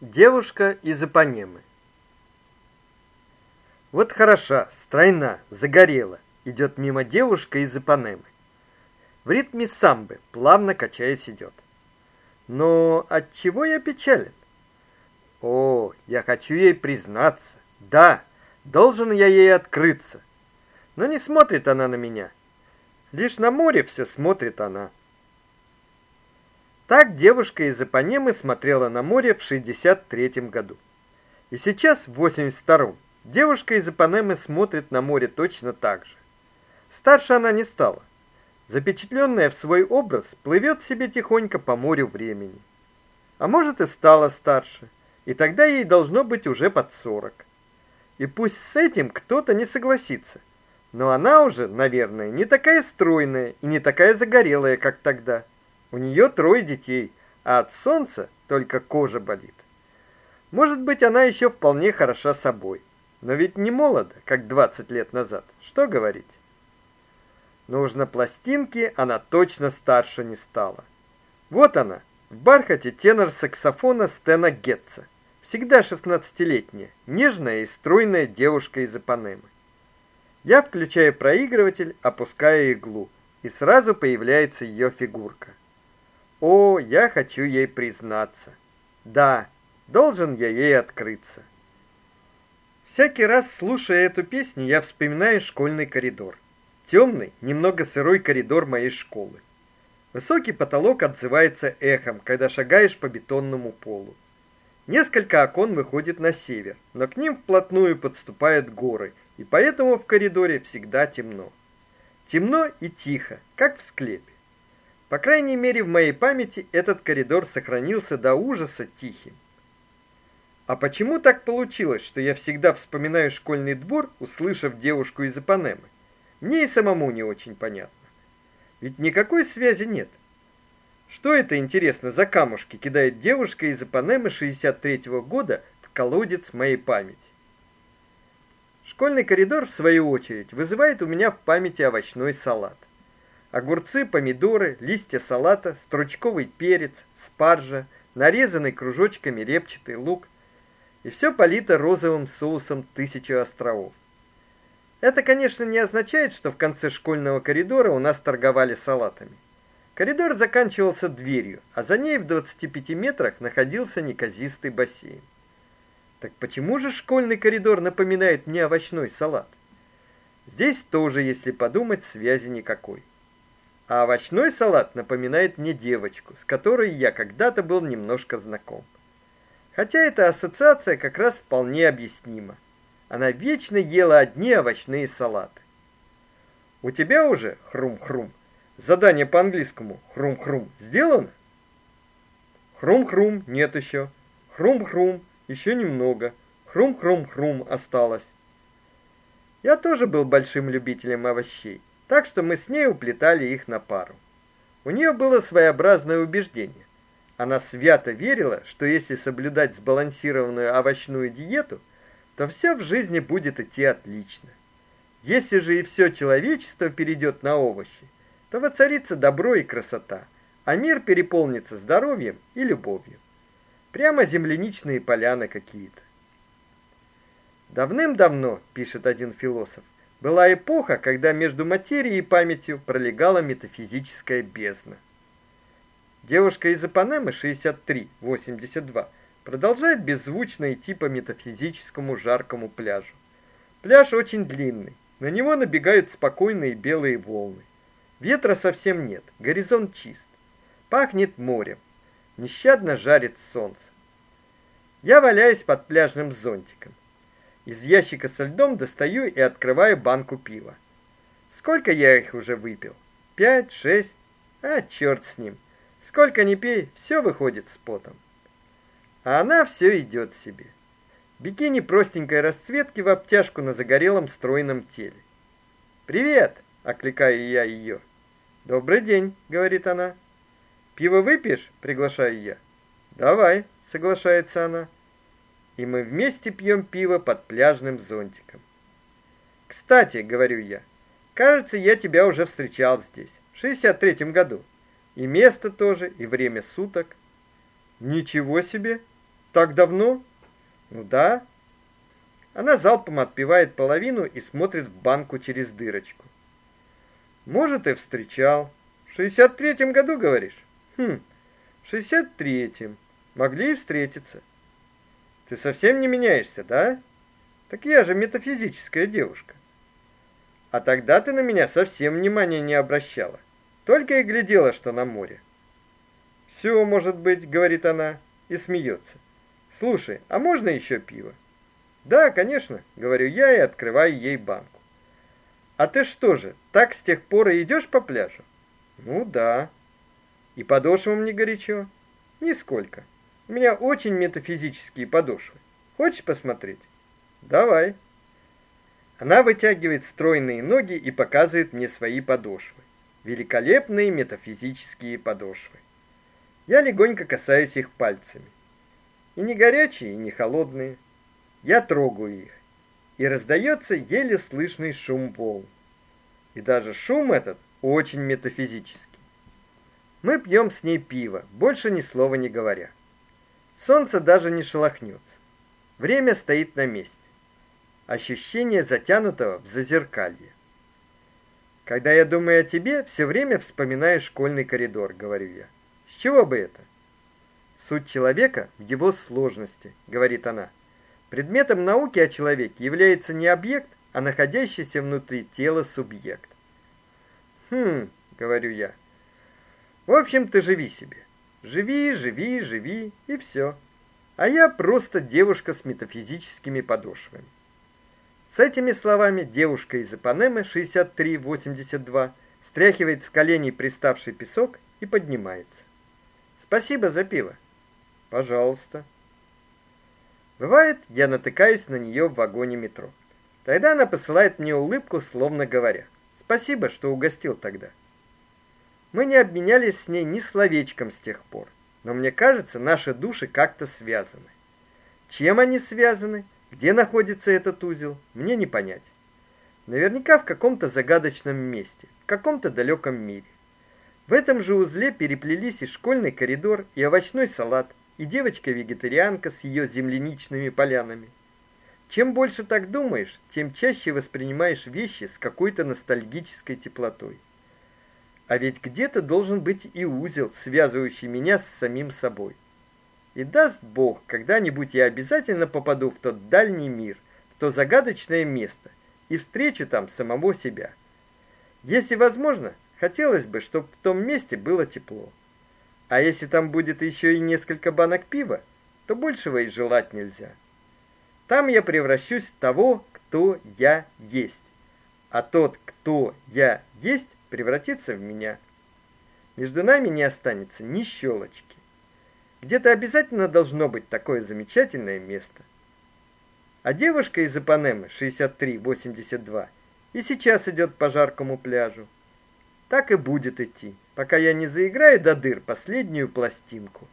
Девушка из Ипанемы. Вот хороша, стройна, загорела, идет мимо девушка из Ипанемы. В ритме самбы, плавно качаясь, идет. Но от чего я печален? О, я хочу ей признаться. Да, должен я ей открыться. Но не смотрит она на меня. Лишь на море все смотрит она. Так девушка из Ипанемы смотрела на море в 63 году. И сейчас в 82-м девушка из Ипанемы смотрит на море точно так же. Старше она не стала. Запечатленная в свой образ, плывет себе тихонько по морю времени. А может и стала старше, и тогда ей должно быть уже под 40. И пусть с этим кто-то не согласится, но она уже, наверное, не такая стройная и не такая загорелая, как тогда. У нее трое детей, а от солнца только кожа болит. Может быть, она еще вполне хороша собой, но ведь не молода, как 20 лет назад. Что говорить? Нужно пластинки, она точно старше не стала. Вот она, в бархате тенор саксофона Стена Гетца. Всегда шестнадцатилетняя, нежная и стройная девушка из Ипанемы. Я включаю проигрыватель, опускаю иглу, и сразу появляется ее фигурка. О, я хочу ей признаться. Да, должен я ей открыться. Всякий раз, слушая эту песню, я вспоминаю школьный коридор. Темный, немного сырой коридор моей школы. Высокий потолок отзывается эхом, когда шагаешь по бетонному полу. Несколько окон выходит на север, но к ним вплотную подступают горы, и поэтому в коридоре всегда темно. Темно и тихо, как в склепе. По крайней мере, в моей памяти этот коридор сохранился до ужаса тихим. А почему так получилось, что я всегда вспоминаю школьный двор, услышав девушку из Ипанемы? Мне и самому не очень понятно. Ведь никакой связи нет. Что это интересно за камушки кидает девушка из Ипанемы 63-го года в колодец моей памяти? Школьный коридор в свою очередь вызывает у меня в памяти овощной салат огурцы, помидоры, листья салата, стручковый перец, спаржа, нарезанный кружочками репчатый лук, и все полито розовым соусом тысячи островов. Это, конечно, не означает, что в конце школьного коридора у нас торговали салатами. Коридор заканчивался дверью, а за ней в 25 метрах находился неказистый бассейн. Так почему же школьный коридор напоминает мне овощной салат? Здесь тоже, если подумать, связи никакой. А овощной салат напоминает мне девочку, с которой я когда-то был немножко знаком. Хотя эта ассоциация как раз вполне объяснима. Она вечно ела одни овощные салаты. У тебя уже хрум-хрум. Задание по английскому хрум-хрум сделано? Хрум-хрум нет еще. Хрум-хрум еще немного. Хрум-хрум-хрум осталось. Я тоже был большим любителем овощей так что мы с ней уплетали их на пару. У нее было своеобразное убеждение. Она свято верила, что если соблюдать сбалансированную овощную диету, то все в жизни будет идти отлично. Если же и все человечество перейдет на овощи, то воцарится добро и красота, а мир переполнится здоровьем и любовью. Прямо земляничные поляны какие-то. Давным-давно, пишет один философ, была эпоха, когда между материей и памятью пролегала метафизическая бездна. Девушка из Ипанемы 63-82 продолжает беззвучно идти по метафизическому жаркому пляжу. Пляж очень длинный, на него набегают спокойные белые волны. Ветра совсем нет, горизонт чист. Пахнет морем. Нещадно жарит солнце. Я валяюсь под пляжным зонтиком. Из ящика со льдом достаю и открываю банку пива. Сколько я их уже выпил? Пять, шесть? А черт с ним. Сколько ни пей, все выходит с потом. А она все идет себе. Бикини простенькой расцветки в обтяжку на загорелом стройном теле. «Привет!» — окликаю я ее. «Добрый день!» — говорит она. «Пиво выпьешь?» — приглашаю я. «Давай!» — соглашается она и мы вместе пьем пиво под пляжным зонтиком. Кстати, говорю я, кажется, я тебя уже встречал здесь, в 63-м году. И место тоже, и время суток. Ничего себе. Так давно? Ну да. Она залпом отпивает половину и смотрит в банку через дырочку. Может, и встречал. В 63-м году, говоришь? Хм. В 63-м. Могли и встретиться. Ты совсем не меняешься, да? Так я же метафизическая девушка. А тогда ты на меня совсем внимания не обращала. Только и глядела, что на море. Все, может быть, говорит она и смеется. Слушай, а можно еще пиво? Да, конечно, говорю я и открываю ей банку. А ты что же, так с тех пор и идешь по пляжу? Ну да. И подошвам не горячо? Нисколько. У меня очень метафизические подошвы. Хочешь посмотреть? Давай. Она вытягивает стройные ноги и показывает мне свои подошвы. Великолепные метафизические подошвы. Я легонько касаюсь их пальцами. И не горячие, и не холодные. Я трогаю их, и раздается еле слышный шум волн. И даже шум этот очень метафизический. Мы пьем с ней пиво, больше ни слова не говоря. Солнце даже не шелохнется. Время стоит на месте. Ощущение затянутого в зазеркалье. Когда я думаю о тебе, все время вспоминаю школьный коридор, говорю я. С чего бы это? Суть человека в его сложности, говорит она. Предметом науки о человеке является не объект, а находящийся внутри тела субъект. Хм, говорю я. В общем, ты живи себе. Живи, живи, живи и все. А я просто девушка с метафизическими подошвами. С этими словами девушка из Ипанемы 6382 стряхивает с коленей приставший песок и поднимается. Спасибо за пиво. Пожалуйста. Бывает, я натыкаюсь на нее в вагоне метро. Тогда она посылает мне улыбку, словно говоря: "Спасибо, что угостил тогда". Мы не обменялись с ней ни словечком с тех пор, но мне кажется, наши души как-то связаны. Чем они связаны, где находится этот узел, мне не понять. Наверняка в каком-то загадочном месте, в каком-то далеком мире. В этом же узле переплелись и школьный коридор, и овощной салат, и девочка-вегетарианка с ее земляничными полянами. Чем больше так думаешь, тем чаще воспринимаешь вещи с какой-то ностальгической теплотой. А ведь где-то должен быть и узел, связывающий меня с самим собой. И даст Бог, когда-нибудь я обязательно попаду в тот дальний мир, в то загадочное место и встречу там самого себя. Если возможно, хотелось бы, чтобы в том месте было тепло. А если там будет еще и несколько банок пива, то большего и желать нельзя. Там я превращусь в того, кто я есть. А тот, кто я есть, превратится в меня. Между нами не останется ни щелочки. Где-то обязательно должно быть такое замечательное место. А девушка из Ипанемы 6382 и сейчас идет по жаркому пляжу. Так и будет идти пока я не заиграю до дыр последнюю пластинку.